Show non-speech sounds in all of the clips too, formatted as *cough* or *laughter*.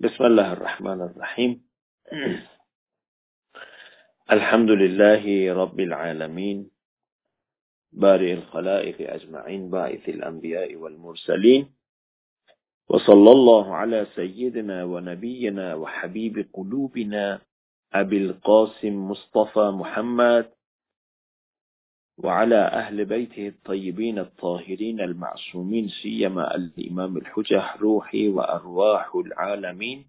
بسم الله الرحمن الرحيم. الحمد لله رب العالمين بارئ الخلائق أجمعين باعث الأنبياء والمرسلين وصلى الله على سيدنا ونبينا وحبيب قلوبنا أبي القاسم مصطفى محمد وعلى أهل بيته الطيبين الطاهرين المعصومين سيما الإمام الحجه روحي وأرواح العالمين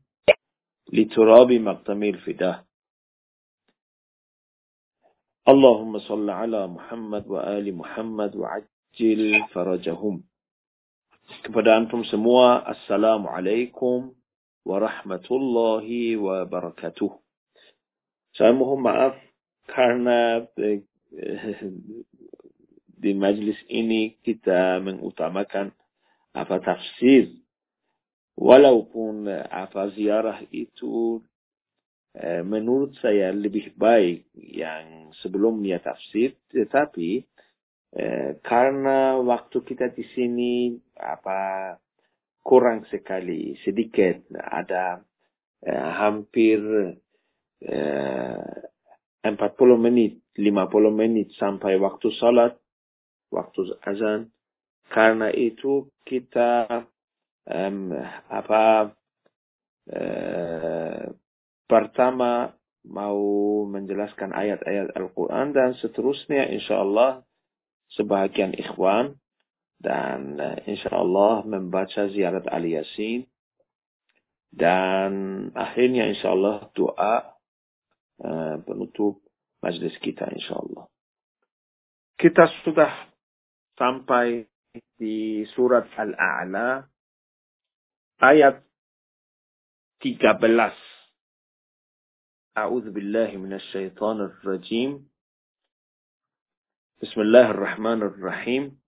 لتراب مقتمي الفداء. اللهم صل على محمد وآل محمد وعجل فرجهم. Kepada antum semua Assalamualaikum warahmatullahi wabarakatuh. Saya mohon maaf Karena *laughs* di majlis ini kita mengutamakan apa tafsir. Walaupun apa ziarah itu Eh, menurut saya lebih baik yang sebelumnya tafsir, tetapi eh, karena waktu kita di sini apa kurang sekali, sedikit ada eh, hampir eh, 40 menit, 50 menit sampai waktu salat, waktu azan. Karena itu kita um, apa uh, pertama mau menjelaskan ayat-ayat Al-Quran dan seterusnya insya Allah sebahagian ikhwan dan uh, insya Allah membaca ziarat Ali Yasin dan akhirnya insya Allah doa uh, penutup majlis kita insya Allah. Kita sudah sampai di surat Al-A'la ayat 13 أعوذ بالله من الشيطان الرجيم بسم الله الرحمن الرحيم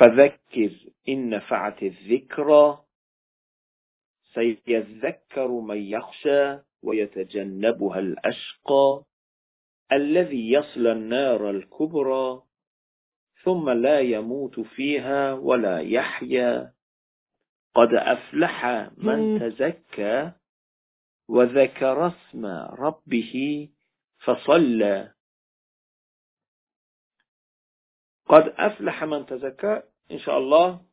فذكر إن نفعت الذكرى سيذكر من يخشى ويتجنبها الأشقى. الذي يصلى النار الكبرى ثم لا يموت فيها ولا يحيا. قد أفلح من تزكى وذكر اسم ربه فصلى. قد أفلح من تزكى إن شاء الله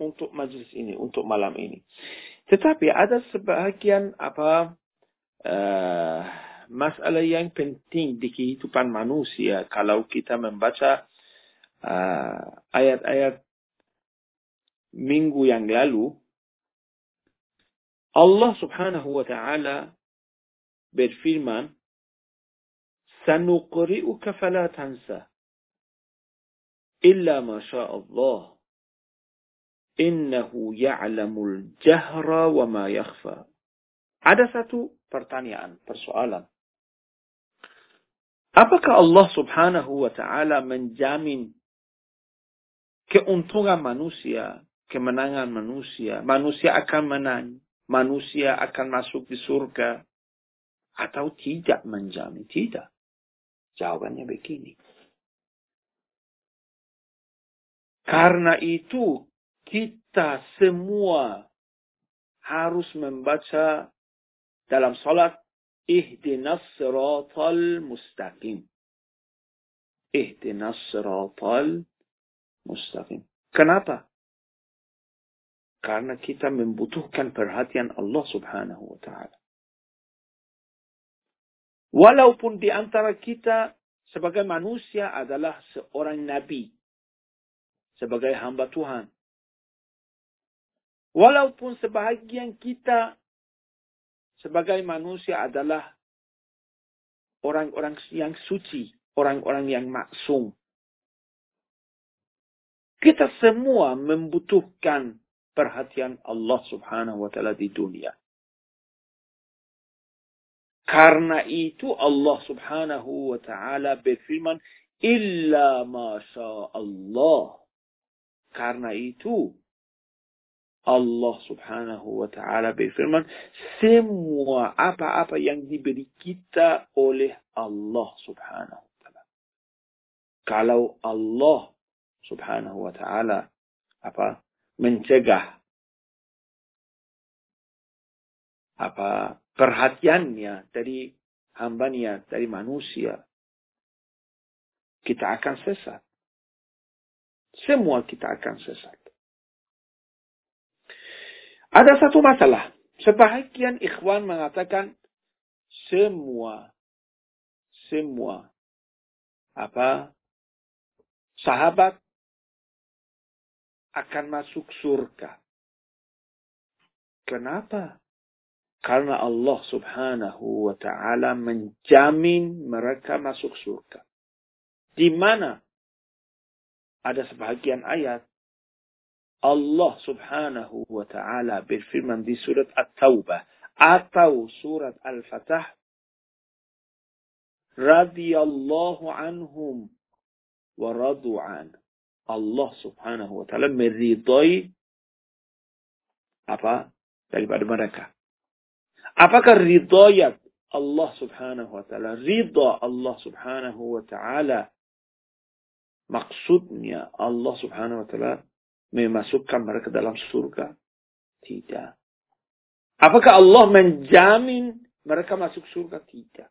untuk majlis ini, untuk malam ini. Tetapi ada sebahagian apa uh, masalah yang penting di kehidupan manusia kalau kita membaca ayat-ayat uh, minggu yang lalu Allah subhanahu wa ta'ala berfirman, Sanuqri'uka fala tansa, illa ma Allah, innahu ya'lamul jahra wa ma yakhfa. Ada satu pertanyaan, persoalan. Apakah Allah subhanahu wa ta'ala menjamin keuntungan manusia, kemenangan manusia, manusia akan menang, manusia akan masuk di surga atau tidak menjamin? Tidak. Jawabannya begini. Karena itu kita semua harus membaca dalam salat ihdinas siratal mustaqim. Ihdinas siratal mustaqim. Kenapa? Karena kita membutuhkan perhatian Allah subhanahu wa ta'ala. Walaupun di antara kita sebagai manusia adalah seorang nabi. Sebagai hamba Tuhan. Walaupun sebahagian kita sebagai manusia adalah orang-orang yang suci, orang-orang yang maksum. Kita semua membutuhkan perhatian Allah subhanahu wa ta'ala di dunia. Karena itu Allah subhanahu wa ta'ala berfirman, Illa masya Allah. Karena itu Allah subhanahu wa ta'ala berfirman, semua apa-apa yang diberi kita oleh Allah subhanahu wa ta'ala. Kalau Allah subhanahu wa ta'ala apa mencegah apa perhatiannya dari hambanya, dari manusia, kita akan sesat. Semua kita akan sesat. Ada satu masalah. Sebahagian ikhwan mengatakan semua semua apa sahabat akan masuk surga. Kenapa? Karena Allah subhanahu wa ta'ala menjamin mereka masuk surga. Di mana ada sebagian ayat Allah subhanahu wa ta'ala berfirman di surat At-Taubah atau surat Al-Fatah radhiyallahu anhum wa radu'an Allah subhanahu wa ta'ala meridai apa? Daripada mereka. Apakah ridayat Allah subhanahu wa ta'ala? Ridha Allah subhanahu wa ta'ala. Maksudnya Allah subhanahu wa ta'ala memasukkan mereka dalam surga? Tidak. Apakah Allah menjamin mereka masuk surga? Tidak.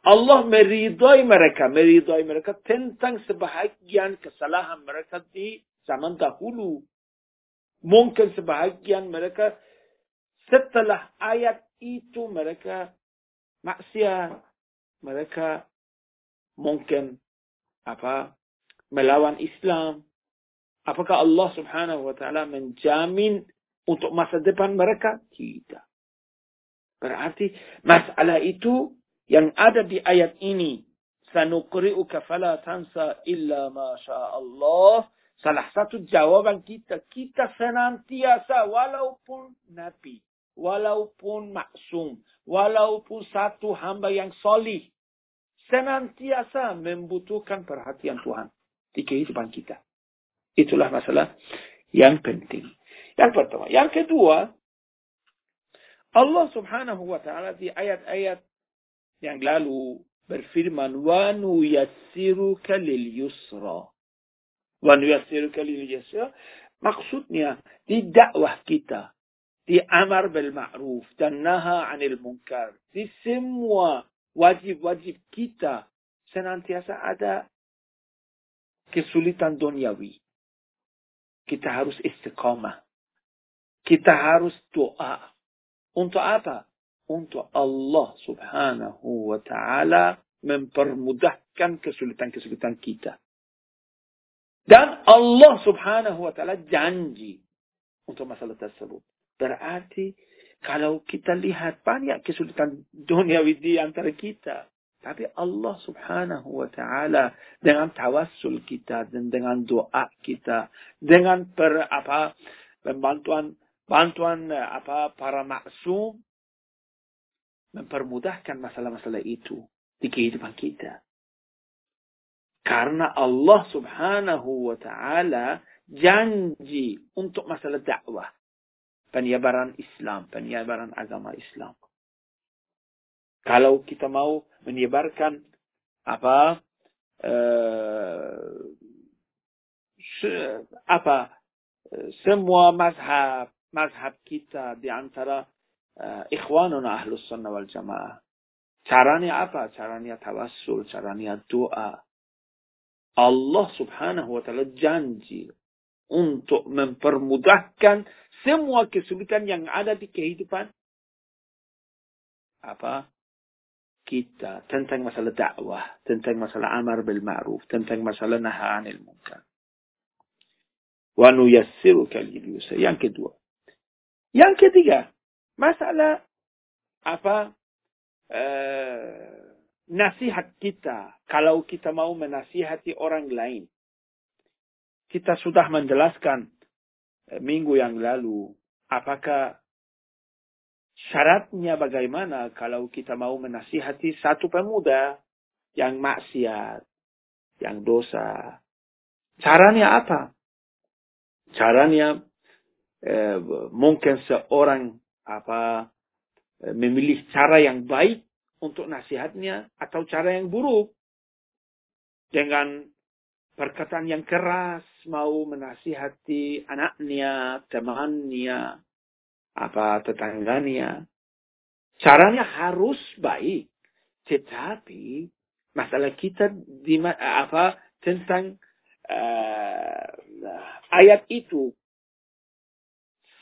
Allah meridai mereka, meridai mereka tentang sebahagian kesalahan mereka di zaman dahulu. Mungkin sebahagian mereka setelah ayat itu mereka maksiat, mereka mungkin apa melawan Islam, Apakah Allah subhanahu wa ta'ala menjamin untuk masa depan mereka? Tidak. Berarti masalah itu yang ada di ayat ini. Sanuqri'uka fala tansa illa ma Allah. Salah satu jawaban kita. Kita senantiasa walaupun Nabi. Walaupun maksum. Walaupun satu hamba yang solih. Senantiasa membutuhkan perhatian Tuhan. Di kehidupan kita. Itulah masalah yang penting. Yang pertama. Yang kedua, Allah subhanahu wa ta'ala di ayat-ayat yang lalu berfirman. Wa nuyassiruka lil yusra. Maksudnya, di dakwah kita, di amar bil ma'ruf dan naha anil munkar, di semua wajib-wajib kita, senantiasa ada kesulitan duniawi. Kita harus istiqamah. Kita harus doa. Untuk apa? Untuk Allah subhanahu wa ta'ala mempermudahkan kesulitan-kesulitan kita. Dan Allah subhanahu wa ta'ala janji untuk masalah tersebut. Berarti kalau kita lihat banyak kesulitan dunia di antara kita. Tapi Allah subhanahu wa ta'ala dengan tawassul kita dan dengan doa kita. Dengan per, apa, bantuan, bantuan apa, para maksum. Mempermudahkan masalah-masalah itu di kehidupan kita. Karena Allah subhanahu wa ta'ala janji untuk masalah dakwah. Penyebaran Islam, penyebaran agama Islam. Kalau kita mau menyebarkan apa uh, apa semua mazhab mazhab kita di antara uh, ikhwanuna ahlus sunnah wal jamaah. Caranya apa? Caranya tawassul, caranya doa. Allah subhanahu wa ta'ala janji untuk mempermudahkan semua kesulitan yang ada di kehidupan apa kita tentang masalah dakwah, tentang masalah amar bil ma'ruf, tentang masalah naha anil munkar. Wa nuyassiruka lil Yang kedua. Yang ketiga, masalah apa uh, nasihat kita kalau kita mau menasihati orang lain. Kita sudah menjelaskan uh, minggu yang lalu apakah Syaratnya bagaimana kalau kita mau menasihati satu pemuda yang maksiat, yang dosa. Caranya apa? Caranya eh, mungkin seorang apa eh, memilih cara yang baik untuk nasihatnya atau cara yang buruk dengan perkataan yang keras mau menasihati anaknya, temannya, apa tetangganya Caranya harus baik. Tetapi masalah kita di apa tentang uh, ayat itu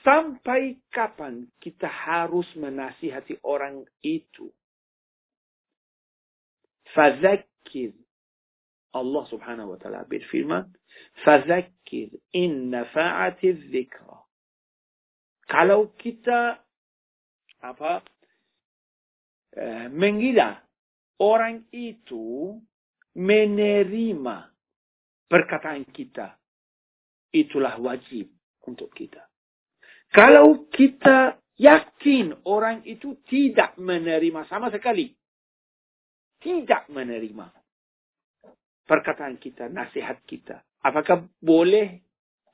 sampai kapan kita harus menasihati orang itu? Fadzakir. Allah subhanahu wa ta'ala berfirman, Fadzakir in nafa'ati dzikra. Kalau kita apa eh, mengira orang itu menerima perkataan kita, itulah wajib untuk kita. Kalau kita yakin orang itu tidak menerima sama sekali, tidak menerima perkataan kita, nasihat kita, apakah boleh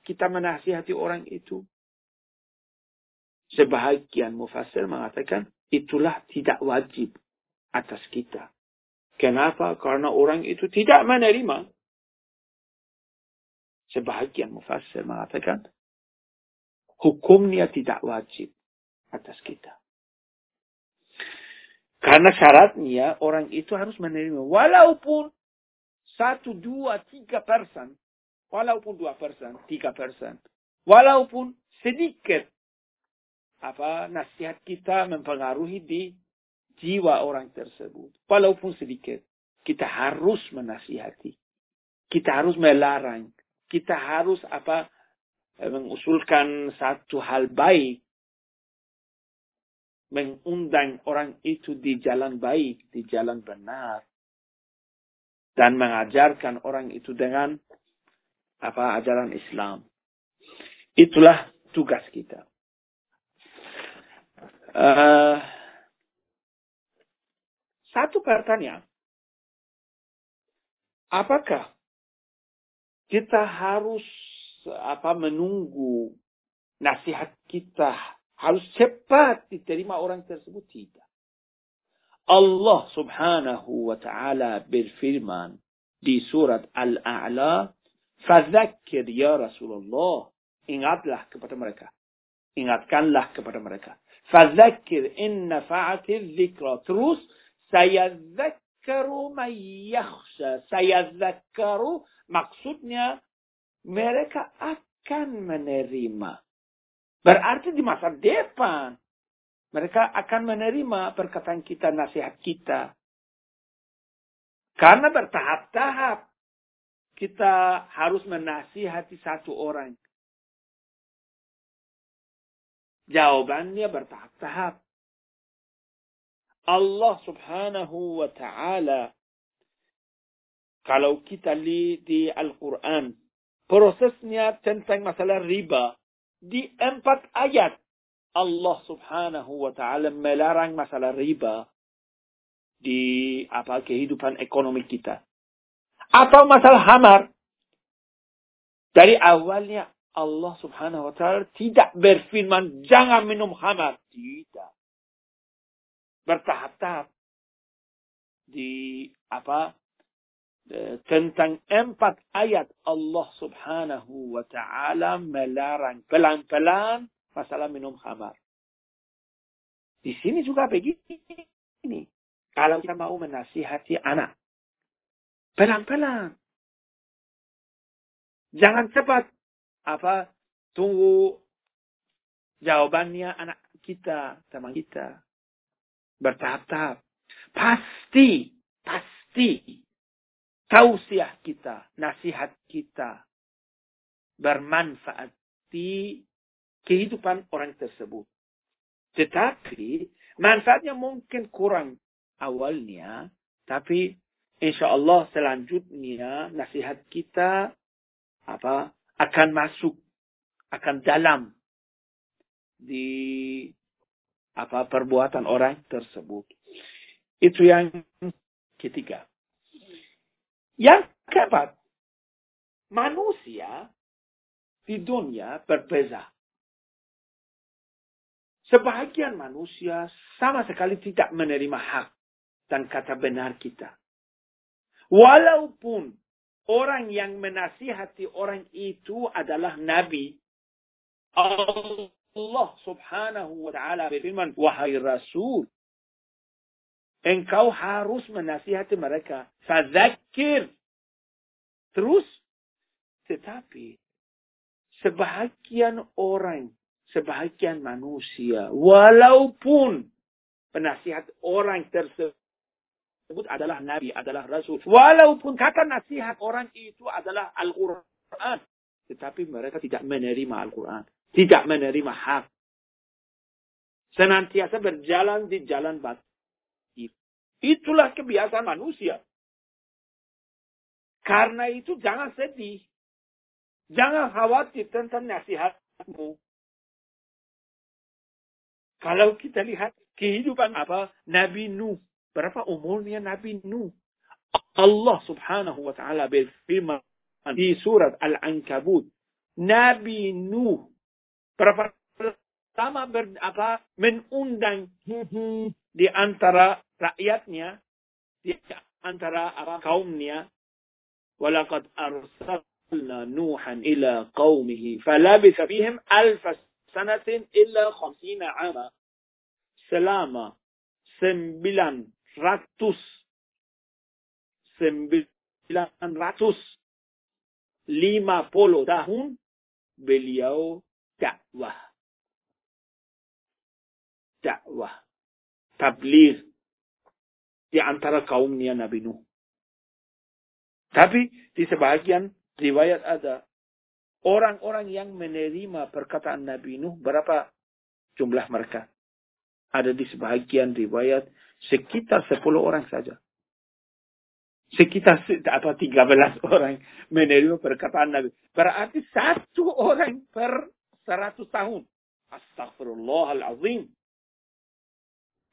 kita menasihati orang itu? Sebahagian mufassir mengatakan itulah tidak wajib atas kita. Kenapa? Karena orang itu tidak menerima. Sebahagian mufassir mengatakan hukumnya tidak wajib atas kita. Karena syaratnya orang itu harus menerima. Walaupun satu, dua, tiga persen. Walaupun dua persen, tiga persen. Walaupun sedikit apa nasihat kita mempengaruhi di jiwa orang tersebut. Walaupun sedikit, kita harus menasihati. Kita harus melarang. Kita harus apa eh, mengusulkan satu hal baik. Mengundang orang itu di jalan baik, di jalan benar. Dan mengajarkan orang itu dengan apa ajaran Islam. Itulah tugas kita. Uh, satu pertanyaan. Apakah kita harus apa menunggu nasihat kita harus cepat diterima orang tersebut tidak. Allah subhanahu wa ta'ala berfirman di surat Al-A'la, Fadzakir ya Rasulullah. Ingatlah kepada mereka. Ingatkanlah kepada mereka. Fadzakir inna fa'ati dzikra. Terus sayadzakkaru man yakhsha. Sayadzakkaru maksudnya mereka akan menerima. Berarti di masa depan mereka akan menerima perkataan kita, nasihat kita. Karena bertahap-tahap kita harus menasihati satu orang. Jawabannya bertahap-tahap. Allah subhanahu wa ta'ala kalau kita lihat di Al-Quran, prosesnya tentang masalah riba, di empat ayat, Allah subhanahu wa ta'ala melarang masalah riba di apa kehidupan ekonomi kita. Atau masalah hamar. Dari awalnya Allah subhanahu wa ta'ala tidak berfirman, jangan minum khamar. Tidak. Bertahap-tahap. Di apa? Tentang empat ayat Allah subhanahu wa ta'ala melarang pelan-pelan masalah minum khamar. Di sini juga begini. Kalau kita mau menasihati anak. Pelan-pelan. Jangan cepat apa tunggu jawabannya anak kita, teman kita. Bertahap-tahap. Pasti, pasti tausiah kita, nasihat kita bermanfaat di kehidupan orang tersebut. Tetapi manfaatnya mungkin kurang awalnya, tapi insya Allah selanjutnya nasihat kita apa akan masuk, akan dalam di apa perbuatan orang tersebut. Itu yang ketiga. Yang keempat, manusia di dunia berbeza. Sebahagian manusia sama sekali tidak menerima hak dan kata benar kita. Walaupun orang yang menasihati orang itu adalah Nabi. Allah subhanahu wa ta'ala berfirman, Wahai Rasul, Engkau harus menasihati mereka. Fadzakir. Terus, tetapi sebahagian orang, sebahagian manusia, walaupun penasihat orang tersebut adalah nabi, adalah rasul, walaupun kata nasihat orang itu adalah Al-Quran, tetapi mereka tidak menerima Al-Quran, tidak menerima hak. Senantiasa berjalan di jalan batil. Itulah kebiasaan manusia. Karena itu jangan sedih. Jangan khawatir tentang nasihatmu. Kalau kita lihat kehidupan apa Nabi Nuh. Berapa umurnya Nabi Nuh? Allah subhanahu wa ta'ala berfirman di surat Al-Ankabut. Nabi Nuh. Berapa lama ber, apa, menundang di antara rakyatnya, di antara apa, kaumnya. Walaqad arsalna Nuhan ila qawmihi falabisa fihim alfa sanatin illa khamsina ama. Selama sembilan ratus sembilan ratus lima puluh tahun beliau dakwah. Dakwah. Tabligh di antara kaumnya Nabi Nuh. Tapi di sebagian riwayat ada orang-orang yang menerima perkataan Nabi Nuh berapa jumlah mereka? Ada di sebagian riwayat sekitar 10 orang saja. Sekitar apa 13 *laughs* orang menerima perkataan Nabi. Berarti satu orang per 100 tahun. Astagfirullahalazim.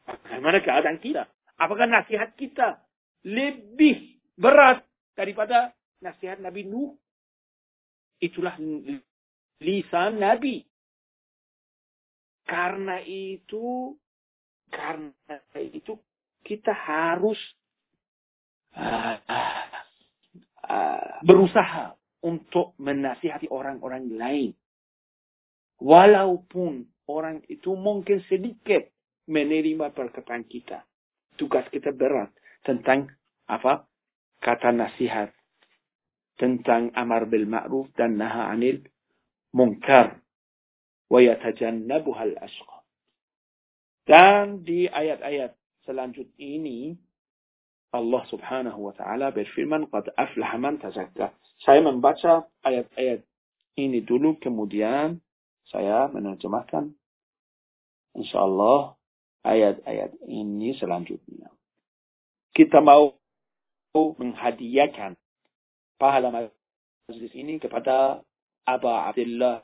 Bagaimana keadaan kita? Apakah nasihat kita lebih berat daripada nasihat Nabi Nuh? Itulah lisan Nabi. Karena itu, karena itu kita harus uh, uh, berusaha untuk menasihati orang-orang lain. Walaupun orang itu mungkin sedikit menerima perkataan kita tugas kita berat tentang apa? Kata nasihat. Tentang amar bil ma'ruf dan naha anil munkar. Wa yatajannabuha al-ashqa. Dan di ayat-ayat selanjutnya ini, Allah subhanahu wa ta'ala berfirman, Qad aflaha man tazakka. Saya membaca ayat-ayat ini dulu, kemudian saya menerjemahkan. InsyaAllah ayat-ayat ini selanjutnya. Kita mau menghadiahkan pahala majlis ini kepada Aba Abdullah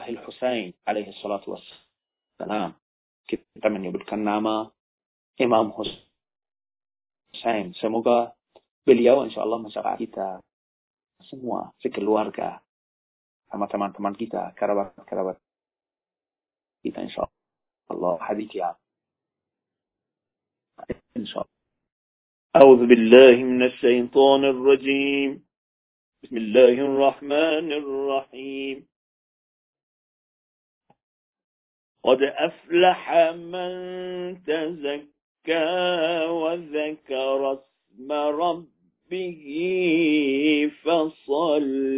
Al-Husain alaihi salatu wassalam Kita menyebutkan nama Imam Husain. Semoga beliau insya Allah masyarakat kita semua, sekeluarga, sama teman-teman kita, kerabat-kerabat kita insya Allah hadiah إن شاء الله أعوذ بالله من الشيطان الرجيم بسم الله الرحمن الرحيم قد أفلح من تزكى وذكر اسم ربه فصلى.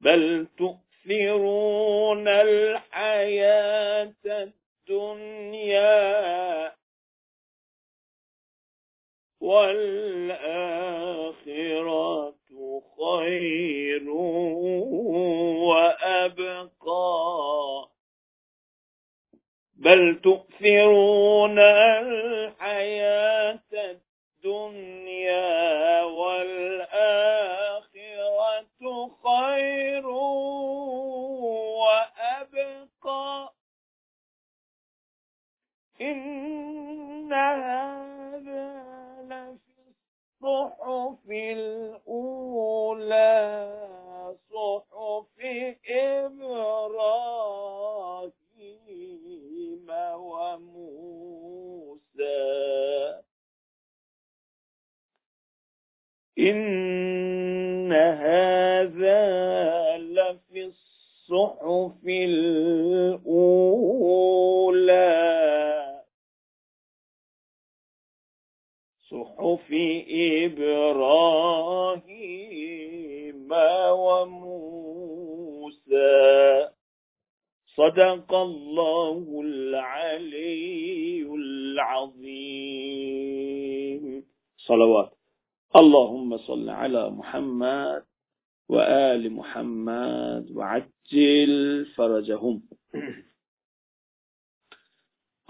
بل تؤثرون الحياة الدنيا والآخرة. خير وأبقى. بل تؤثرون الحياة الدنيا والآخرة.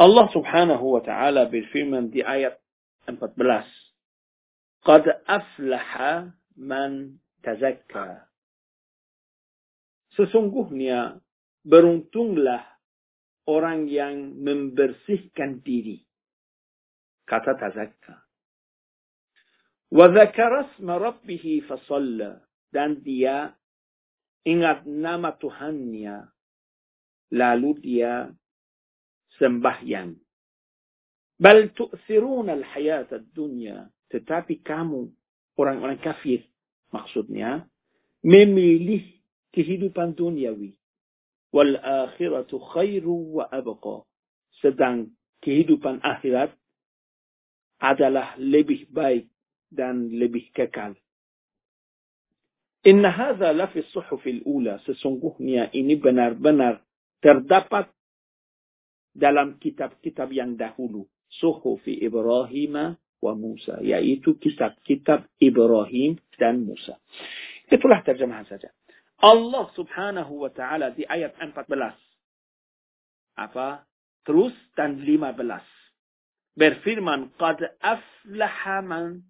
Allah subhanahu wa ta'ala berfirman di ayat 14. Qad aflaha man tazakka. Sesungguhnya beruntunglah orang yang membersihkan diri. Kata tazakka. Wa dhakarasma rabbihi fasalla. Dan dia ingat nama Tuhannya. Lalu dia sembahyang. Bal tu'thiruna al-hayat dunya Tetapi kamu, orang-orang kafir, maksudnya, memilih kehidupan duniawi. Wal akhiratu khairu wa abqa. Sedang kehidupan akhirat adalah lebih baik dan lebih kekal. Inna hadha lafi suhufil ula. Sesungguhnya ini benar-benar terdapat dalam kitab-kitab yang dahulu. Suhufi Ibrahim wa Musa. Yaitu kitab-kitab Ibrahim dan Musa. Itulah terjemahan saja. Allah subhanahu wa ta'ala di ayat 14. Apa? Terus dan 15. Berfirman, Qad aflaha man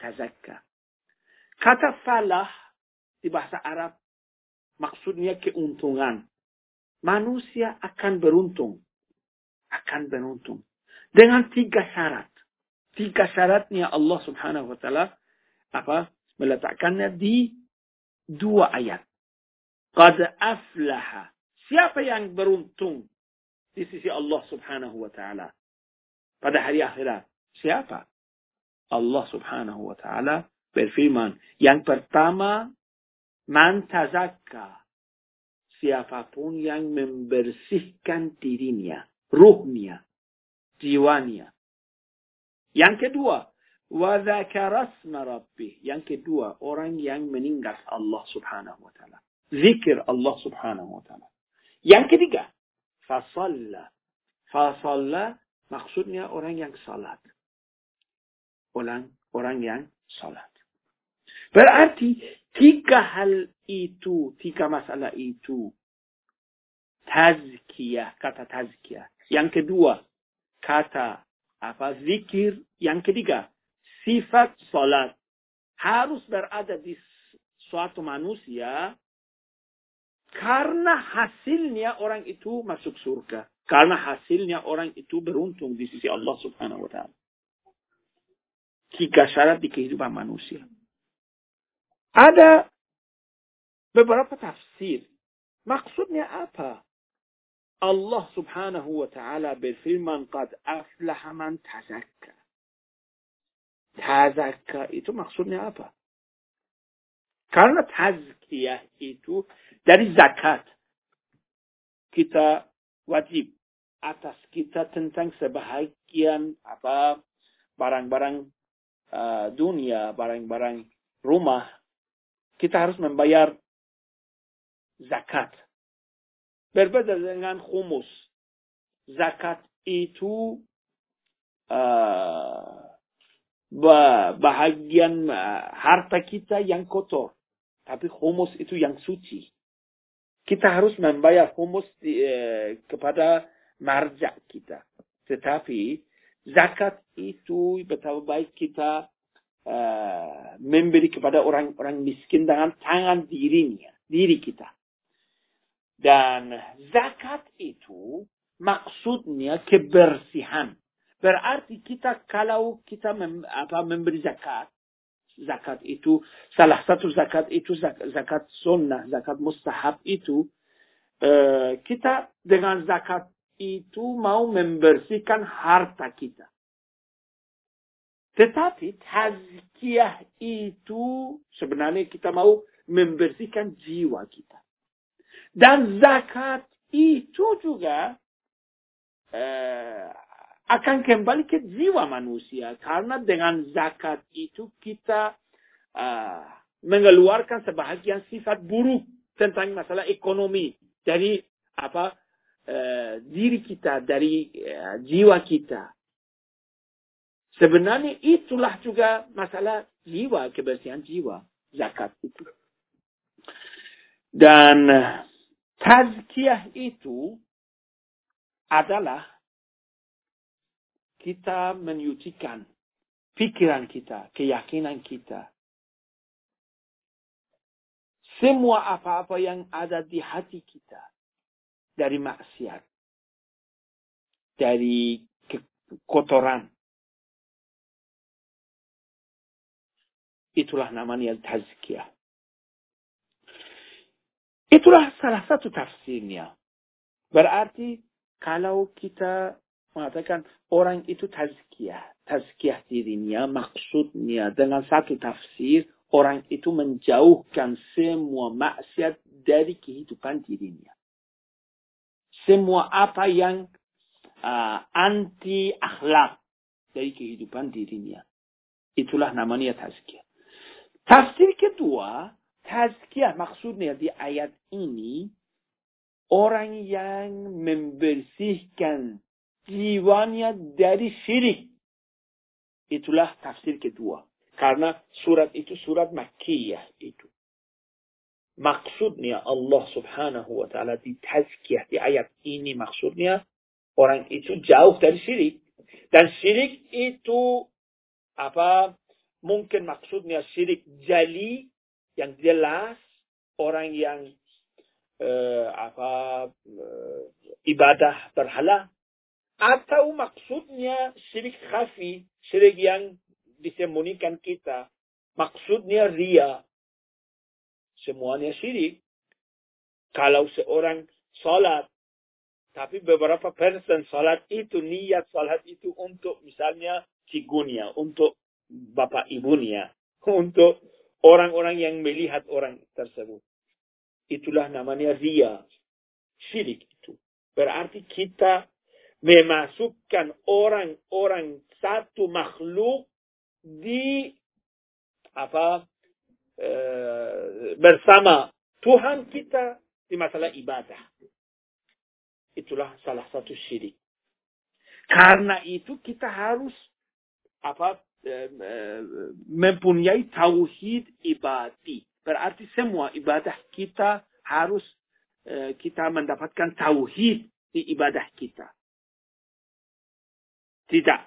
tazakka. Kata falah di bahasa Arab maksudnya keuntungan. Manusia akan beruntung akan beruntung. Dengan tiga syarat. Tiga syaratnya Allah subhanahu wa ta'ala apa meletakkannya di dua ayat. Qad aflaha. Siapa yang beruntung di sisi Allah subhanahu wa ta'ala? Pada hari akhirat. Siapa? Allah subhanahu wa ta'ala berfirman. Yang pertama, man tazakka. Siapa pun yang membersihkan dirinya ruhnya, jiwanya. Yang kedua, wa dzakarasma rabbih. Yang kedua, orang yang meninggal Allah Subhanahu wa taala. Zikir Allah Subhanahu wa taala. Yang ketiga, fasalla. Fasalla maksudnya orang yang salat. Orang orang yang salat. Berarti tiga hal itu, tiga masalah itu tazkiyah, kata tazkiyah yang kedua, kata apa zikir. Yang ketiga, sifat salat. Harus berada di suatu manusia karena hasilnya orang itu masuk surga. Karena hasilnya orang itu beruntung di sisi Allah subhanahu wa ta'ala. Tiga syarat di kehidupan manusia. Ada beberapa tafsir. Maksudnya apa? Allah subhanahu wa ta'ala berfirman qad aflaha man tazakka. Tazakka itu maksudnya apa? Karena tazkiyah itu dari zakat. Kita wajib atas kita tentang sebahagian apa barang-barang uh, dunia, barang-barang rumah. Kita harus membayar zakat berbeda dengan humus. Zakat itu uh, bahagian uh, harta kita yang kotor. Tapi humus itu yang suci. Kita harus membayar humus uh, kepada marja kita. Tetapi zakat itu betapa baik kita uh, memberi kepada orang-orang miskin dengan tangan dirinya, diri kita. Dan zakat itu maksudnya kebersihan. Berarti kita kalau kita mem, apa, memberi zakat, zakat itu salah satu zakat itu zakat, sunnah, zakat mustahab itu uh, kita dengan zakat itu mau membersihkan harta kita. Tetapi tazkiyah itu sebenarnya kita mau membersihkan jiwa kita. Dan zakat itu juga uh, akan kembali ke jiwa manusia. Karena dengan zakat itu kita uh, mengeluarkan sebahagian sifat buruk tentang masalah ekonomi dari apa uh, diri kita, dari uh, jiwa kita. Sebenarnya itulah juga masalah jiwa, kebersihan jiwa, zakat itu. Dan tazkiyah itu adalah kita menyucikan pikiran kita, keyakinan kita. Semua apa-apa yang ada di hati kita dari maksiat, dari kotoran. Itulah namanya tazkiyah. Itulah salah satu tafsirnya. Berarti kalau kita mengatakan orang itu tazkiyah, tazkiyah dirinya maksudnya dengan satu tafsir orang itu menjauhkan semua maksiat dari kehidupan dirinya. Semua apa yang uh, anti akhlak dari kehidupan dirinya. Itulah namanya tazkiyah. Tafsir kedua, Tazkiyah maksudnya di ayat ini orang yang membersihkan jiwanya dari syirik. Itulah tafsir kedua. Karena surat itu surat Makkiyah itu. Maksudnya Allah subhanahu wa ta'ala di tazkiyah di ayat ini maksudnya orang itu jauh dari syirik. Dan syirik itu apa mungkin maksudnya syirik jali yang jelas orang yang uh, apa uh, ibadah berhala atau maksudnya syirik khafi, syirik yang disembunyikan kita. Maksudnya ria. Semuanya syirik. Kalau seorang salat, tapi beberapa persen salat itu, niat salat itu untuk misalnya cigunya, untuk bapak ibunya, *laughs* untuk orang-orang yang melihat orang tersebut. Itulah namanya ria. Syirik itu. Berarti kita memasukkan orang-orang satu makhluk di apa e, bersama Tuhan kita di masalah ibadah. Itulah salah satu syirik. Karena itu kita harus apa mempunyai tauhid ibadi. Berarti semua ibadah kita harus kita mendapatkan tauhid di ibadah kita. Tidak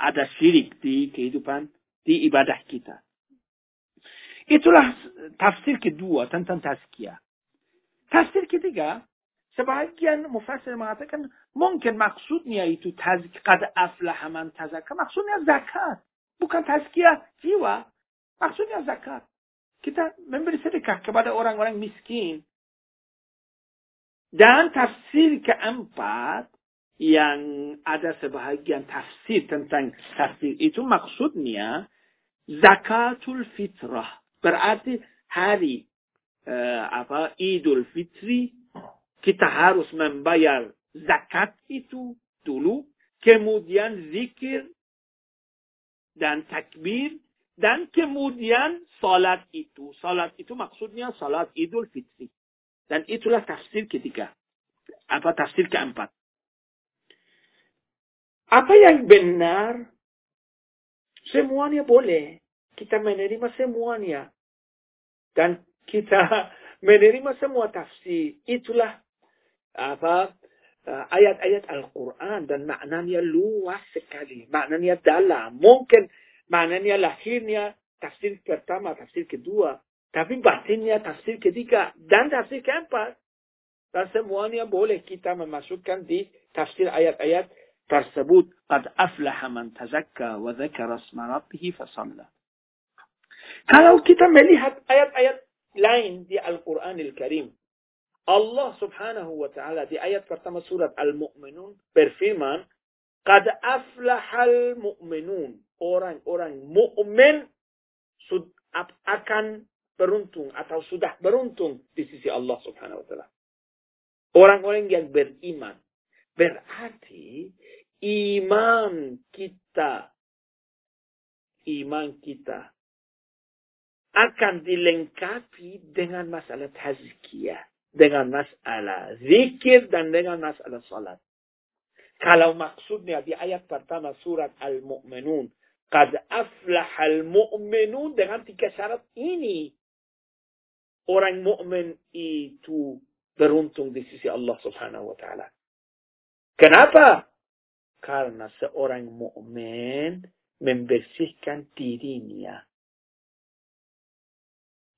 ada syirik di kehidupan di ibadah kita. Itulah tafsir kedua tentang tazkiyah. Tafsir ketiga, Sebagian mufassir mengatakan mungkin maksudnya itu qad aflaha man tazakka. Maksudnya zakat. Bukan tazkiyah jiwa. Maksudnya zakat. Kita memberi sedekah kepada orang-orang miskin. Dan tafsir keempat yang ada sebahagian tafsir tentang tafsir itu maksudnya zakatul fitrah. Berarti hari uh, apa Idul Fitri kita harus membayar zakat itu dulu, kemudian zikir dan takbir, dan kemudian salat itu. Salat itu maksudnya salat idul fitri. Dan itulah tafsir ketiga. Apa tafsir keempat. Apa yang benar, semuanya boleh. Kita menerima semuanya. Dan kita *laughs* menerima semua tafsir. Itulah فا آيات آيات القرآن دن معنان يلو سكالي معنان يدالا ممكن معنان يلاحين يا تفسير كرتما تفسير كدوا. تفين باتين يا تفسير كديكا. دن تفسير كامبا دن سموان يا بوله كيتا ما مشوك كان دي تفسير آيات آيات ترسبوت. قد أفلح من تزكى وذكر اسم ربه فصلى. قالوا كيتا مليحة. آيات آيات لاين دي القرآن الكريم. Allah subhanahu wa ta'ala di ayat pertama surat Al-Mu'minun berfirman, Qad aflahal mu'minun. Orang-orang mu'min akan beruntung atau sudah beruntung di sisi Allah subhanahu wa ta'ala. Orang-orang yang beriman. Berarti iman kita, iman kita akan dilengkapi dengan masalah tazkiyah, dengan masalah zikir dan dengan masalah salat. Kalau maksudnya di ayat pertama surat Al-Mu'minun, qad aflahal mu'minun dengan tiga syarat ini. Orang mukmin itu beruntung di sisi Allah Subhanahu wa taala. Kenapa? Karena seorang mukmin membersihkan dirinya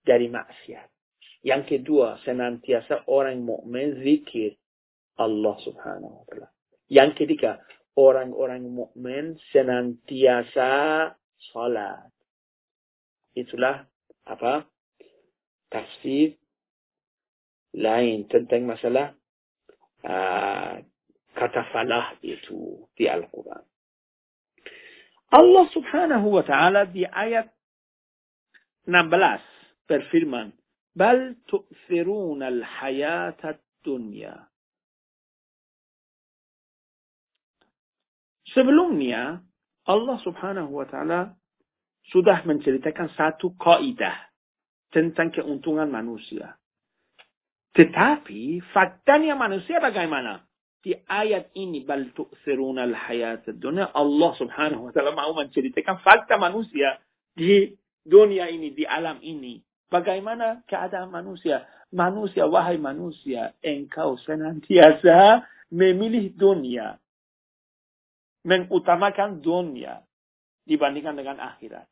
dari maksiat. Yang kedua, senantiasa orang mukmin zikir Allah Subhanahu wa taala. Yang ketiga, orang-orang mukmin senantiasa salat. Itulah apa? Tafsir lain tentang masalah uh, kata falah itu di Al-Quran. Allah subhanahu wa ta'ala di ayat 16 berfirman, Bal tu'thirun al-hayat dunya. Sebelumnya, Allah subhanahu wa ta'ala sudah menceritakan satu kaidah tentang keuntungan manusia. Tetapi faktanya manusia bagaimana? Di ayat ini, bal tu'thiruna al-hayat dunya, Allah subhanahu wa ta'ala mau menceritakan fakta manusia di dunia ini, di alam ini. Bagaimana keadaan manusia? Manusia, wahai manusia, engkau senantiasa memilih dunia. Mengutamakan dunia dibandingkan dengan akhirat.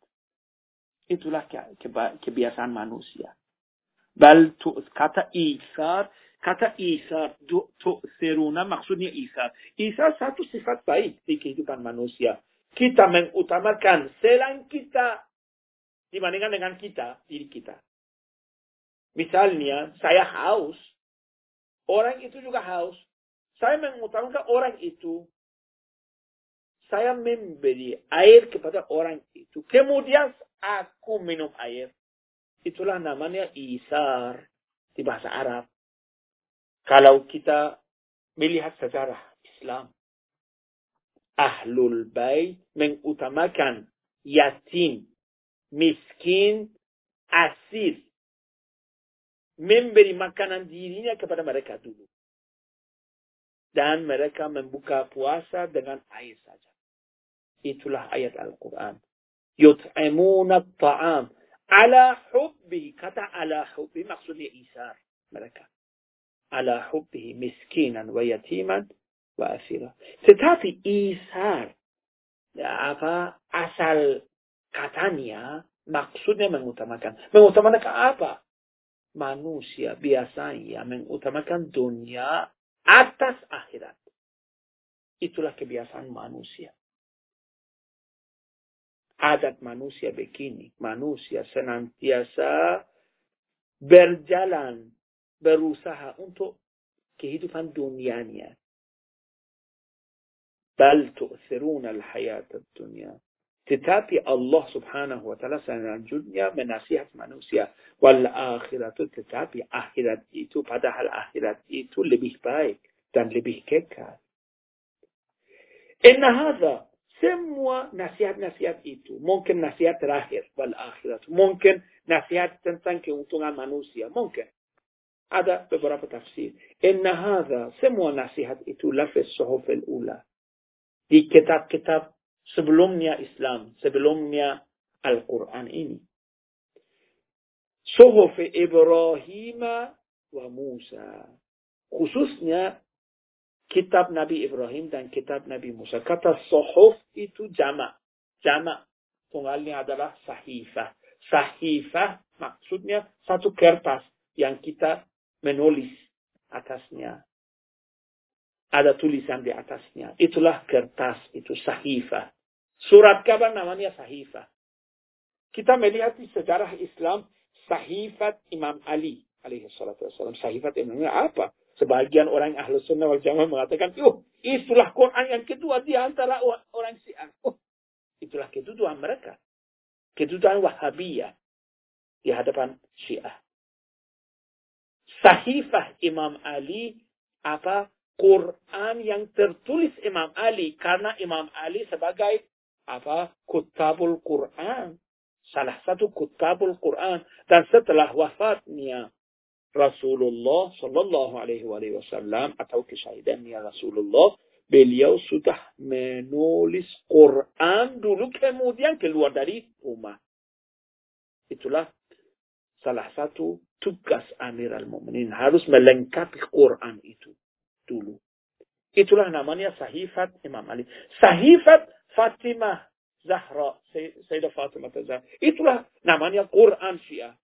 Itulah kebiasaan manusia. Bal tu, kata isar, kata isar, tu'siruna maksudnya isar. Isar satu sifat baik di kehidupan manusia. Kita mengutamakan selain kita dibandingkan dengan kita, diri kita. Misalnya, saya haus. Orang itu juga haus. Saya mengutamakan orang itu. Saya memberi air kepada orang itu. Kemudian aku minum air. Itulah namanya isar di bahasa Arab. Kalau kita melihat sejarah Islam. Ahlul Bait mengutamakan yatim miskin, asir. Memberi makanan dirinya kepada mereka dulu. Dan mereka membuka puasa dengan air saja. Itulah ayat Al-Quran. Yut'imuna ta'am. Ala hubbi. Kata ala hubbi maksudnya isar. Mereka. Ala hubbihi miskinan wa yatiman wa asira. Tetapi isar. Apa asal Katanya maksudnya mengutamakan. Mengutamakan apa? Manusia biasanya mengutamakan dunia atas akhirat. Itulah kebiasaan manusia. Adat manusia begini. Manusia senantiasa berjalan, berusaha untuk kehidupan dunianya. Bal tu'thiruna al-hayat dunia tetapi Allah subhanahu wa ta'ala selanjutnya menasihat manusia. Wal akhiratu tetapi akhirat itu padahal akhirat itu lebih baik dan lebih kekal. Inna hadha semua nasihat-nasihat itu mungkin nasihat terakhir wal akhirat mungkin nasihat tentang keuntungan manusia mungkin ada beberapa tafsir inna hadha semua nasihat itu lafaz suhuf al-ula di kitab-kitab sebelumnya Islam, sebelumnya Al-Quran ini. Suhuf Ibrahim wa Musa. Khususnya kitab Nabi Ibrahim dan kitab Nabi Musa. Kata suhuf itu jama. Jama. Tunggalnya adalah sahifah. Sahifah maksudnya satu kertas yang kita menulis atasnya. Ada tulisan di atasnya. Itulah kertas, itu sahifah. Surat kabar namanya sahifah. Kita melihat di sejarah Islam sahifat Imam Ali alaihi salatu wassalam. Sahifat Imam Ali apa? Sebagian orang ahlu sunnah wal jamaah mengatakan, oh, itulah Quran yang kedua di antara orang Syiah. Oh, itulah kedudukan mereka. Kedudukan Wahabiyah di hadapan Syiah. Sahifah Imam Ali apa Quran yang tertulis Imam Ali karena Imam Ali sebagai apa kutabul Quran salah satu kutabul Quran dan setelah wafatnya Rasulullah Shallallahu Alaihi Wasallam atau kesyahidannya Rasulullah beliau sudah menulis Quran dulu kemudian keluar dari rumah itulah salah satu tugas Amirul Mukminin harus melengkapi Quran itu dulu. Itulah namanya sahifat Imam Ali. Sahifat Fatimah Zahra, Sayyidah Fatimah Zahra. Itulah namanya Quran Syiah.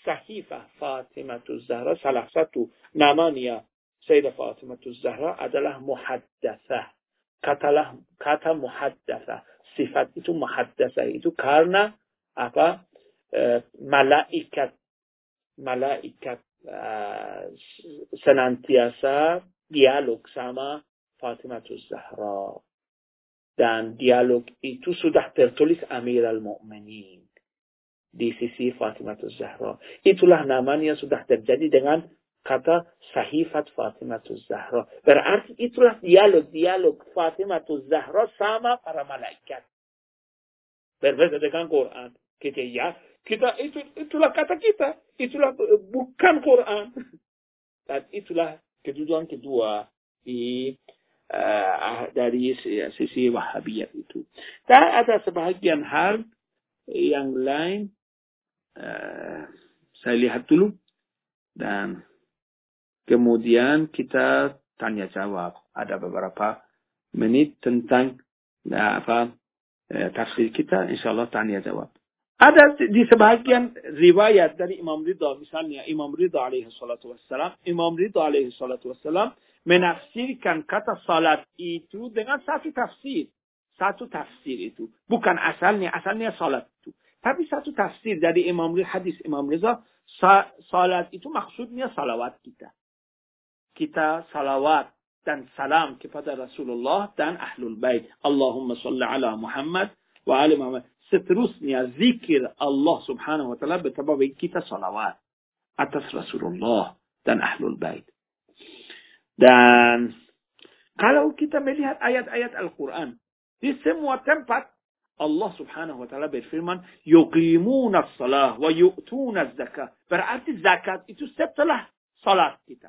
Sahifah Fatimah Zahra salah satu namanya Sayyidah Fatimah Zahra adalah muhaddathah. Katalah kata muhaddathah. Sifat itu muhaddathah itu karena apa? E, malaikat malaikat uh, senantiasa dialog sama Fatimah Zahra. Dan dialog itu sudah tertulis Amir al-Mu'minin di sisi Fatimah Zahra. Itulah namanya sudah terjadi dengan kata sahifat Fatimah Zahra. Berarti itulah dialog-dialog Fatimah Zahra sama para malaikat. Berbeda dengan Quran. Kita ya, kita itu itulah kata kita, itulah bukan Quran. *laughs* Dan itulah kedudukan kedua di uh, dari sisi Wahabiyah itu. Dan ada sebahagian hal yang lain uh, saya lihat dulu dan kemudian kita tanya jawab. Ada beberapa menit tentang uh, apa uh, tafsir kita, insyaallah tanya jawab. Ada di sebagian riwayat dari Imam Ridha, misalnya Imam Ridha alaihi salatu wassalam, Imam Ridha alaihi salatu wassalam menafsirkan kata salat itu dengan satu tafsir. Satu tafsir itu. Bukan asalnya, asalnya salat itu. Tapi satu tafsir dari Imam Ridha, hadis Imam Ridha, salat itu maksudnya salawat kita. Kita salawat dan salam kepada Rasulullah dan Ahlul Bait. Allahumma salli ala Muhammad wa ali Muhammad seterusnya zikir Allah subhanahu wa ta'ala betapa baik kita salawat atas Rasulullah dan Ahlul Bait. Dan kalau kita melihat ayat-ayat Al-Quran, di semua tempat Allah subhanahu wa ta'ala berfirman, yuqimuna salah wa yu'tuna zakah. Berarti zakat itu setelah salat kita.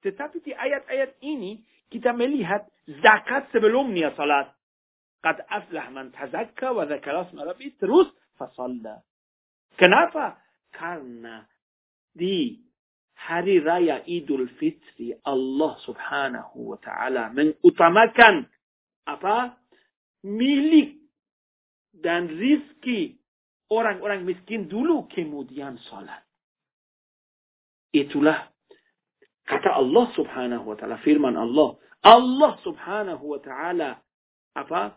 Tetapi di ayat-ayat ini, kita melihat zakat sebelumnya salat. قد أفلح من تزكى وذكر اسم ربي terus فصلى kenapa karena di hari raya Idul Fitri Allah Subhanahu wa taala mengutamakan apa milik dan rizki orang-orang miskin dulu kemudian salat itulah kata Allah Subhanahu wa taala firman Allah. Allah Subhanahu wa taala apa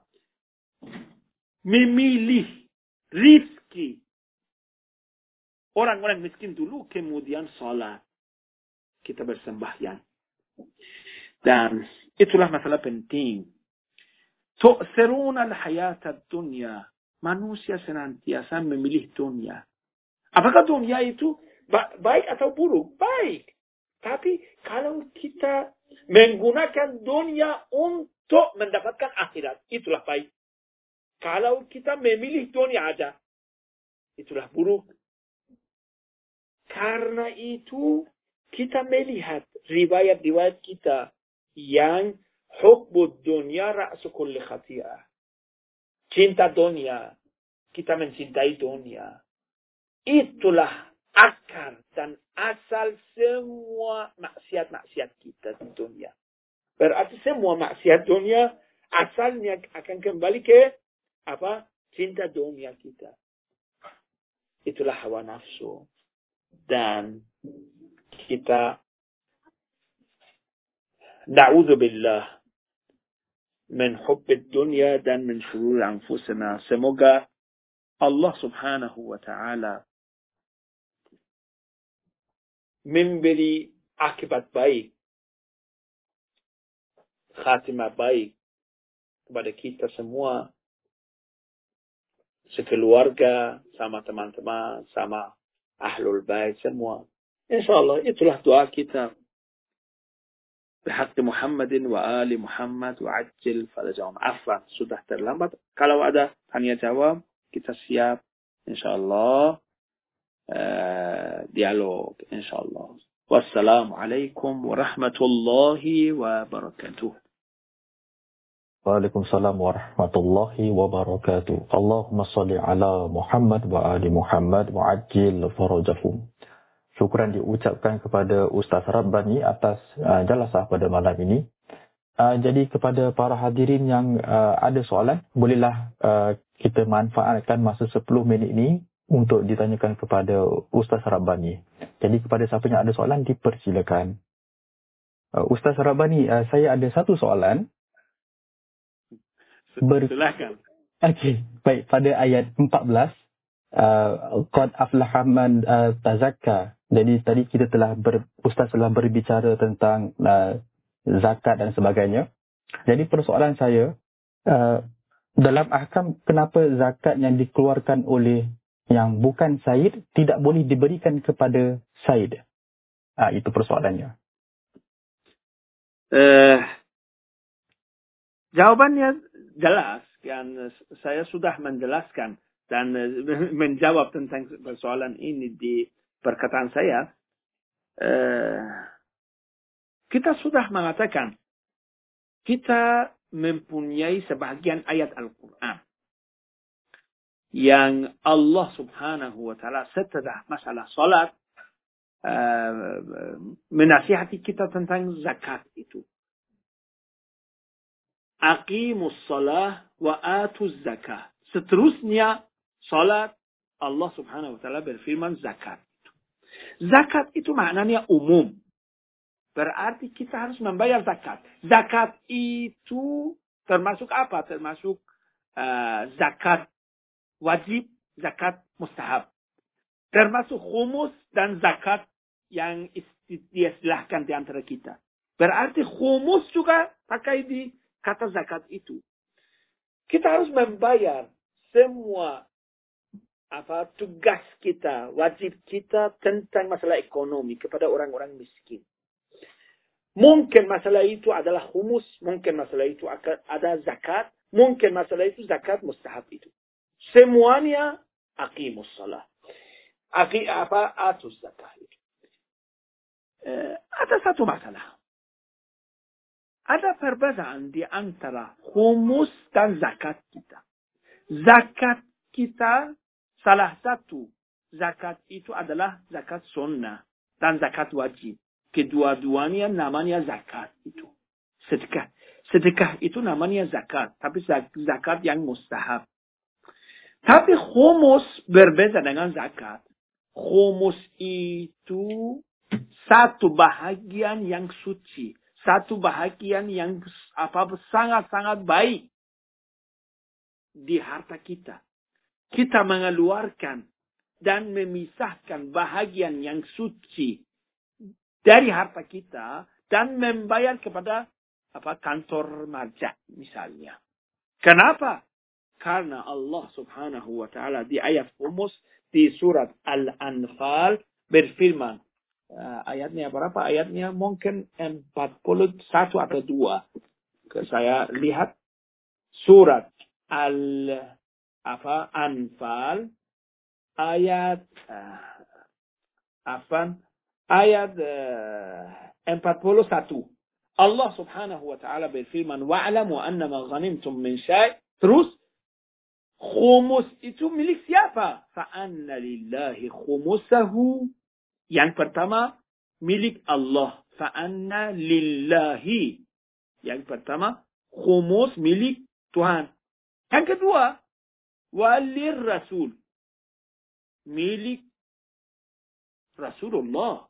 memilih rizki orang-orang miskin dulu kemudian sholat kita bersembahyang. Dan itulah masalah penting. Tu'sirun al-hayat dunya manusia senantiasa memilih dunia. Apakah dunia itu baik atau buruk? Baik. Tapi kalau kita menggunakan dunia untuk mendapatkan akhirat itulah baik. Kalau kita memilih dunia ada, itulah buruk. Karena itu kita melihat riwayat-riwayat kita yang hubbud dunia ra'su kulli khati'ah. Cinta dunia, kita mencintai dunia. Itulah akar dan asal semua maksiat-maksiat kita di dunia. Berarti semua maksiat dunia asalnya akan kembali ke apa cinta dunia kita. Itulah hawa nafsu. Dan kita na'udzu billah min hubbid dunya dan min syurur anfusina. Semoga Allah subhanahu wa ta'ala memberi akibat baik, khatimah baik kepada kita semua sekeluarga, sama teman-teman, sama ahlul bait semua. إن شاء الله. اطرح دعاء كتاب بحق محمد وآل محمد وعجل. فلجهم عفوا. sudah terlambat كتاب ada tanya jawab kita siap إن شاء الله. والسلام عليكم ورحمة الله وبركاته. وعليكم السلام ورحمة الله وبركاته. اللهم صل على محمد وآل محمد وعجل فرجهم. Syukuran diucapkan kepada Ustaz Rabbani atas uh, jalasah pada malam ini. Uh, jadi kepada para hadirin yang uh, ada soalan, bolehlah uh, kita manfaatkan masa 10 minit ini untuk ditanyakan kepada Ustaz Rabbani. Jadi kepada siapa yang ada soalan, dipersilakan. Uh, Ustaz Rabbani, uh, saya ada satu soalan. Ber- Silakan. Okey, baik. Pada ayat 14, uh, Qad aflaha man uh, tazakka jadi tadi kita telah ber, Ustaz telah berbicara tentang uh, zakat dan sebagainya. Jadi persoalan saya, uh, dalam ahkam kenapa zakat yang dikeluarkan oleh yang bukan Said tidak boleh diberikan kepada Said? Uh, itu persoalannya. Uh, jawabannya jelas. Kan saya sudah menjelaskan dan *laughs* menjawab tentang persoalan ini di perkataan saya, eh, kita sudah mengatakan kita mempunyai sebagian ayat Al-Quran yang Allah subhanahu wa ta'ala setelah masalah salat uh, menasihati kita tentang zakat itu. Aqimus salah wa atuz zakah. Seterusnya salat Allah subhanahu wa ta'ala berfirman zakat. Zakat itu maknanya umum. Berarti kita harus membayar zakat. Zakat itu termasuk apa? Termasuk uh, zakat wajib, zakat mustahab. Termasuk humus dan zakat yang diistilahkan di antara kita. Berarti humus juga pakai di kata zakat itu. Kita harus membayar semua apa tugas kita, wajib kita tentang masalah ekonomi kepada orang-orang miskin. Mungkin masalah itu adalah humus, mungkin masalah itu ada zakat, mungkin masalah itu zakat mustahab itu. Semuanya aqimus salah. Aki apa atus zakat itu. Eh, ada satu masalah. Ada perbedaan di antara humus dan zakat kita. Zakat kita Salah satu zakat itu adalah zakat sunnah dan zakat wajib. Kedua-duanya namanya zakat itu. Sedekah. Sedekah itu namanya zakat. Tapi zakat yang mustahab. Tapi humus berbeda dengan zakat. Humus itu satu bahagian yang suci. Satu bahagian yang apa sangat-sangat baik di harta kita kita mengeluarkan dan memisahkan bahagian yang suci dari harta kita dan membayar kepada apa kantor marja misalnya. Kenapa? Karena Allah Subhanahu wa taala di ayat Humus di surat Al-Anfal berfirman uh, ayatnya berapa? Ayatnya mungkin 41 atau 2. Saya lihat surat Al apa? Anfal. Ayat uh, apa? Ayat uh, 41 Allah Subhanahu wa taala berfirman wa'lamu annama ghanimtum min syai' terus khumus itu milik siapa? Fa anna lillahi khumusahu. Yang pertama milik Allah. Fa anna lillahi. Yang pertama khumus milik Tuhan. Yang kedua walir rasul milik Rasulullah.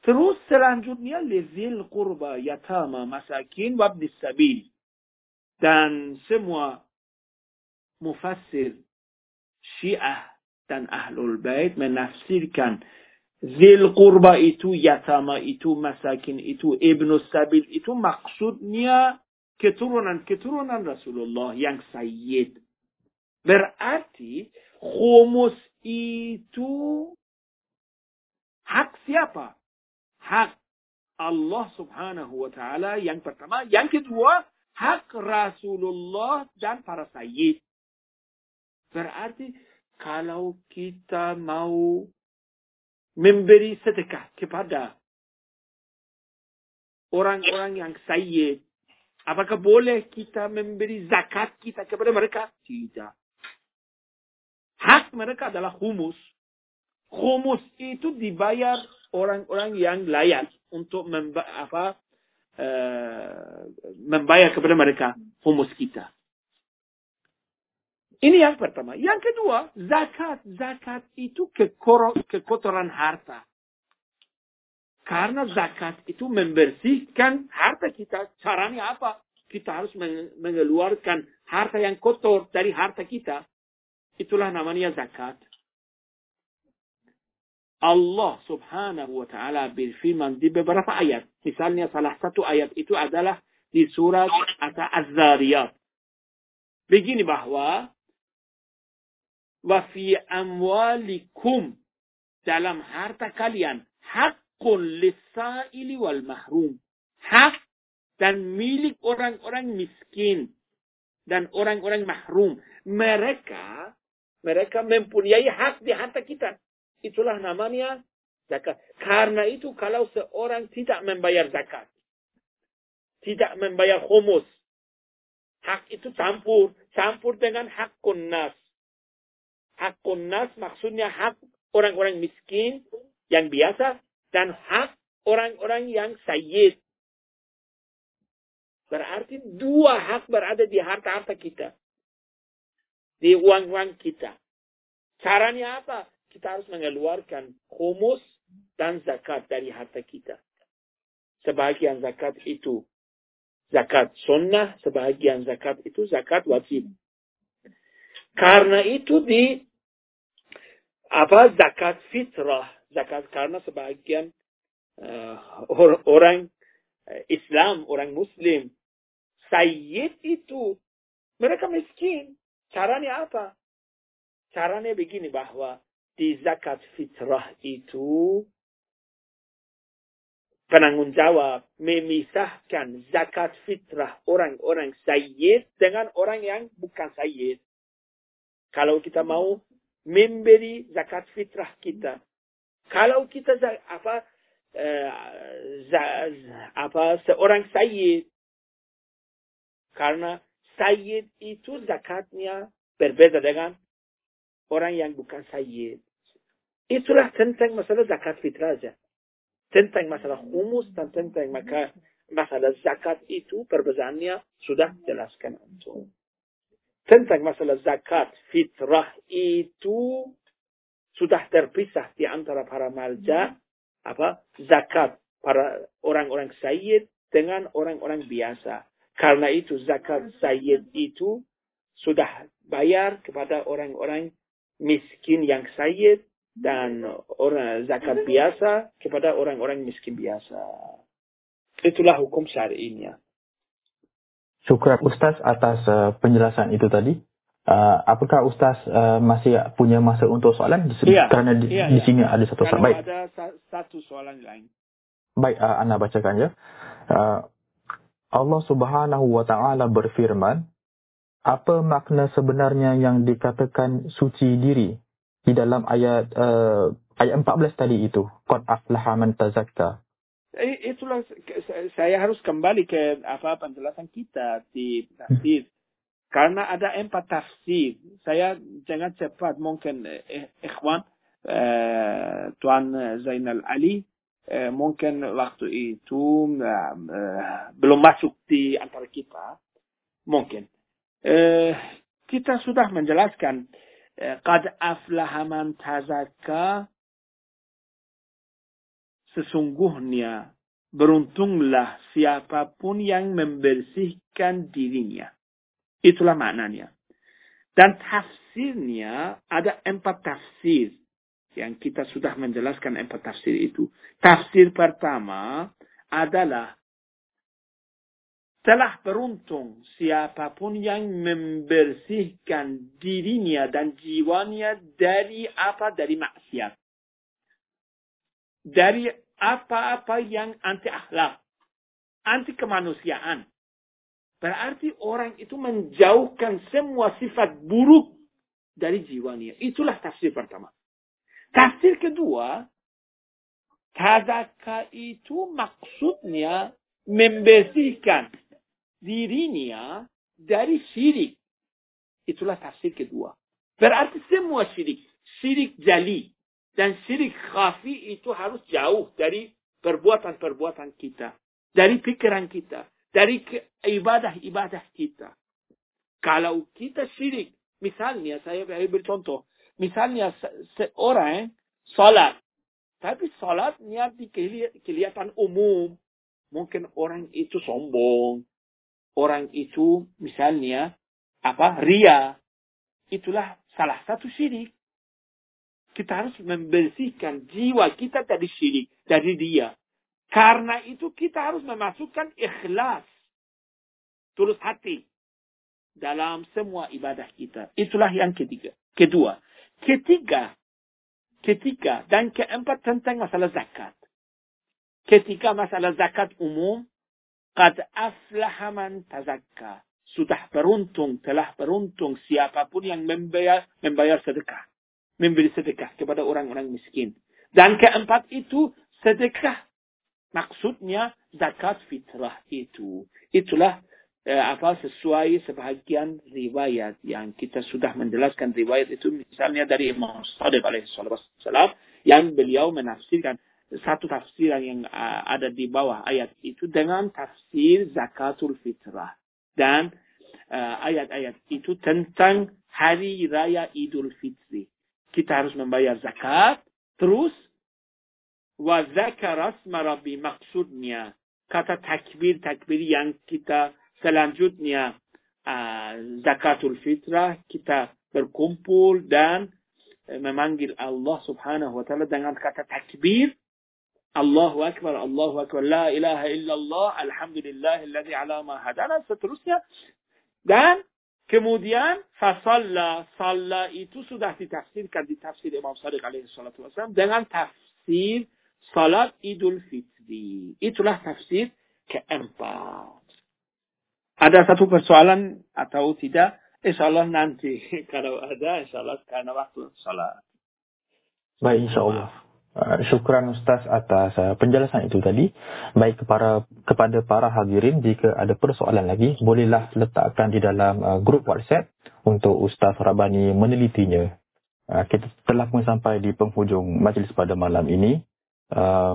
Terus selanjutnya lezil kurba yatama masakin wabdi sabil. Dan semua mufassir syiah dan ahlul bait menafsirkan zil kurba itu yatama itu masakin itu ibnu sabil itu maksudnya keturunan-keturunan Rasulullah yang sayyid. Berarti khumus itu hak siapa? Hak Allah subhanahu wa ta'ala yang pertama. Yang kedua, hak Rasulullah dan para sayyid. Berarti kalau kita mau memberi sedekah kepada orang-orang yang sayyid, apakah boleh kita memberi zakat kita kepada mereka? Tidak. Hak mereka adalah humus. Humus itu dibayar orang-orang yang layak untuk memba apa, uh, membayar kepada mereka humus kita. Ini yang pertama. Yang kedua, zakat. Zakat itu kekotoran harta. Karena zakat itu membersihkan harta kita. Caranya apa? Kita harus mengeluarkan harta yang kotor dari harta kita. Itulah namanya zakat. Allah subhanahu wa ta'ala berfirman di beberapa ayat. Misalnya salah satu ayat itu adalah di surat Az-Zariyat. Begini bahwa wa fi amwalikum dalam harta kalian hakun lisaili wal mahrum. Hak dan milik orang-orang miskin dan orang-orang mahrum. Mereka mereka mempunyai hak di harta kita. Itulah namanya zakat. Karena itu kalau seorang tidak membayar zakat, tidak membayar humus, hak itu campur, campur dengan hak kunnas. Hak kunnas maksudnya hak orang-orang miskin yang biasa dan hak orang-orang yang sayyid. Berarti dua hak berada di harta-harta kita. Di uang-uang kita. Caranya apa? kita harus mengeluarkan humus dan zakat dari harta kita. Sebagian zakat itu zakat sunnah, sebagian zakat itu zakat wajib. Karena itu di apa zakat fitrah, zakat karena sebagian uh, orang uh, Islam, orang Muslim, sayyid itu mereka miskin. Caranya apa? Caranya begini bahwa di zakat fitrah itu penanggung jawab memisahkan zakat fitrah orang-orang sayyid dengan orang yang bukan sayyid. Kalau kita mau memberi zakat fitrah kita, kalau kita apa za, apa seorang sayyid karena sayyid itu zakatnya berbeda dengan orang yang bukan sayyid. Itulah tentang masalah zakat fitrah saja. Tentang masalah humus dan tentang maka masalah zakat itu perbezaannya sudah jelaskan antum. Tentang masalah zakat fitrah itu sudah terpisah di antara para malja apa zakat para orang-orang sayyid dengan orang-orang biasa. Karena itu zakat sayyid itu sudah bayar kepada orang-orang miskin yang sayyid dan orang zakat biasa kepada orang-orang miskin biasa. Itulah hukum syari'inya. Syukur Ustaz atas uh, penjelasan itu tadi. Uh, apakah Ustaz uh, masih punya masa untuk soalan? Di, karena di, iya, di iya. sini ada satu soalan. Baik. Ada satu soalan lain. Baik, uh, Anda bacakan ya. Uh, Allah Subhanahu wa taala berfirman, apa makna sebenarnya yang dikatakan suci diri di dalam ayat uh, ayat 14 tadi itu qad aflaha man tazakka itulah saya harus kembali ke apa penjelasan kita di *laughs* tafsir karena ada empat tafsir. Saya jangan cepat mungkin eh, ikhwan eh, tuan Zainal Ali eh, mungkin waktu itu eh, belum masuk di antara kita. Mungkin. Eh, kita sudah menjelaskan qad aflaha man tazakka. Sesungguhnya beruntunglah siapa pun yang membersihkan dirinya. Itulah maknanya. Dan tafsirnya ada empat tafsir yang kita sudah menjelaskan empat tafsir itu. Tafsir pertama adalah telah beruntung siapa pun yang membersihkan dirinya dan jiwanya dari apa? Dari maksiat. Dari apa-apa yang anti akhlak, anti kemanusiaan. Berarti orang itu menjauhkan semua sifat buruk dari jiwanya. Itulah tafsir pertama. Tafsir kedua, tazaka itu maksudnya membersihkan dirinya dari syirik. Itulah tafsir kedua. Berarti semua syirik, syirik jali dan syirik khafi itu harus jauh dari perbuatan-perbuatan kita, dari pikiran kita, dari ibadah-ibadah kita. Kalau kita syirik, misalnya saya beri contoh, misalnya seorang salat, tapi salatnya di kelihatan umum, mungkin orang itu sombong, orang itu misalnya apa ria, itulah salah satu syirik. Kita harus membersihkan jiwa kita dari syirik, dari dia. Karena itu kita harus memasukkan ikhlas. Tulus hati. Dalam semua ibadah kita. Itulah yang ketiga. Kedua. Ketiga. Ketiga. Dan keempat tentang masalah zakat. Ketika masalah zakat umum. Qad aflaha man tazakka. Sudah beruntung, telah beruntung siapa pun yang membayar, membayar sedekah. Memberi sedekah kepada orang-orang miskin. Dan keempat itu sedekah Maksudnya zakat fitrah itu. Itulah eh, apa sesuai sebahagian riwayat yang kita sudah menjelaskan riwayat itu misalnya dari Imam Sadiq alaihissalam yang beliau menafsirkan satu tafsiran yang uh, ada di bawah ayat itu dengan tafsir zakatul fitrah dan ayat-ayat uh, itu tentang hari raya Idul Fitri. Kita harus membayar zakat, terus wa zakara asma rabbi maksudnya kata takbir takbir yang kita selanjutnya zakatul fitrah kita berkumpul dan memanggil Allah subhanahu wa ta'ala dengan kata takbir Allahu Akbar, Allahu Akbar, La ilaha illallah, Alhamdulillah, alladhi ala ma hadana, seterusnya. Dan kemudian, fasalla, salla itu sudah ditafsirkan di tafsir Imam Sadiq alaihi salatu wasallam dengan tafsir salat Idul Fitri. Itulah tafsir keempat. Ada satu persoalan atau tidak? InsyaAllah nanti. *laughs* Kalau ada, insyaAllah karena waktu salat. Baik, insyaAllah. Uh, syukran Ustaz atas uh, penjelasan itu tadi. Baik kepada kepada para hadirin, jika ada persoalan lagi, bolehlah letakkan di dalam uh, grup WhatsApp untuk Ustaz Rabani menelitinya. Uh, kita telah pun sampai di penghujung majlis pada malam ini uh,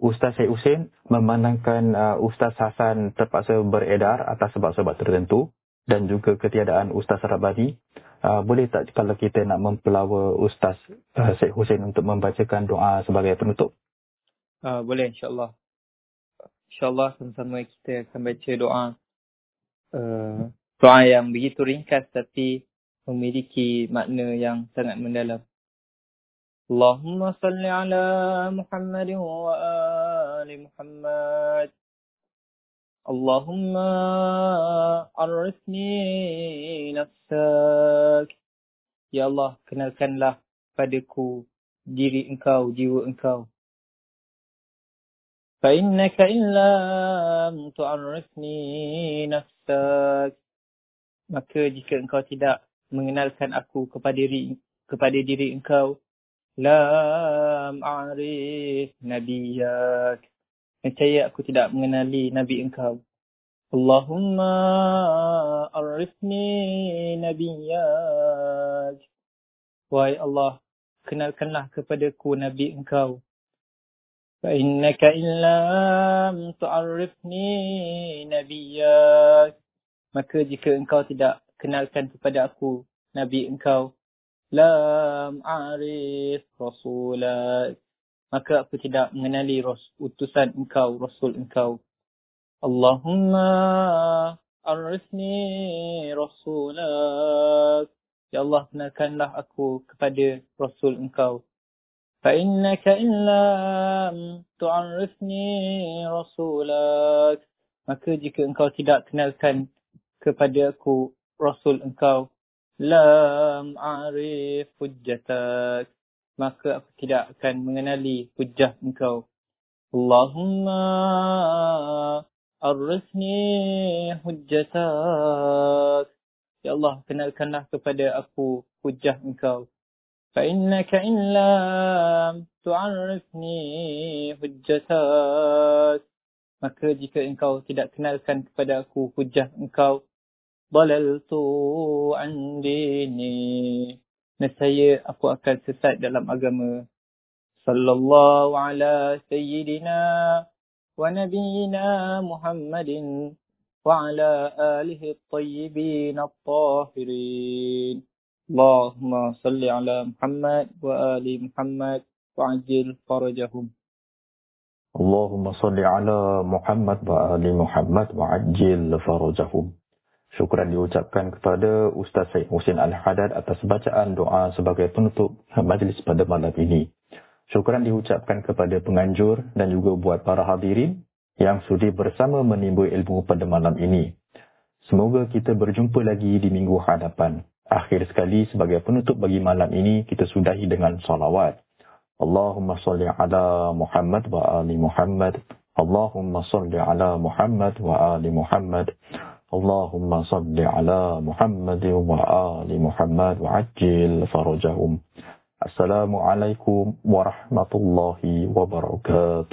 Ustaz Syed Hussein memandangkan uh, Ustaz Hasan terpaksa beredar atas sebab-sebab tertentu dan juga ketiadaan Ustaz Rabani. Uh, boleh tak kalau kita nak mempelawa Ustaz uh, Syed Hussein untuk membacakan doa sebagai penutup? Uh, boleh insyaAllah. InsyaAllah sama-sama kita akan baca doa. Uh, doa yang begitu ringkas tapi memiliki makna yang sangat mendalam. اللهم صل على محمد وآل محمد اللهم عرفني نفسك Ya Allah, kenalkanlah padaku diri engkau, jiwa engkau. فإنك إن لم تعرفني نفسك Maka jika engkau tidak mengenalkan aku kepada diri, kepada diri engkau, Lam a'rif nabiyak. Nescaya aku tidak mengenali Nabi engkau. Allahumma arifni nabiyak. Wahai Allah, kenalkanlah kepadaku Nabi engkau. فإنك إن لم تعرفني نبيك maka jika engkau tidak kenalkan kepada aku Nabi engkau lam arif rasulak maka aku tidak mengenali utusan engkau rasul engkau. Allahumma arifni rasulak ya Allah kenalkanlah aku kepada rasul engkau. Fa innaka illam tu'arifni rasulak maka jika engkau tidak kenalkan kepada aku rasul engkau lam arif hujjatak. Maka aku tidak akan mengenali hujjah engkau. Allahumma arifni hujjatak. Ya Allah kenalkanlah kepada aku hujjah engkau. Fa innaka in lam tu'arifni hujjatak. Maka jika engkau tidak kenalkan kepada aku hujjah engkau ضللت عن ديني نسيه أكو أكل سفاد دلم أقام صلى الله على سيدنا ونبينا محمد وعلى آله الطيبين الطاهرين اللهم صل على محمد وآل محمد وعجل فرجهم اللهم صل على محمد وآل محمد وعجل فرجهم Syukuran diucapkan kepada Ustaz Syed Hussein Al-Hadad atas bacaan doa sebagai penutup majlis pada malam ini. Syukuran diucapkan kepada penganjur dan juga buat para hadirin yang sudi bersama menimbul ilmu pada malam ini. Semoga kita berjumpa lagi di minggu hadapan. Akhir sekali sebagai penutup bagi malam ini kita sudahi dengan salawat. Allahumma salli ala Muhammad wa ali Muhammad. Allahumma salli ala Muhammad wa ali Muhammad. اللهم صل على محمد وآل محمد وعجل فرجهم. السلام عليكم ورحمة الله وبركاته.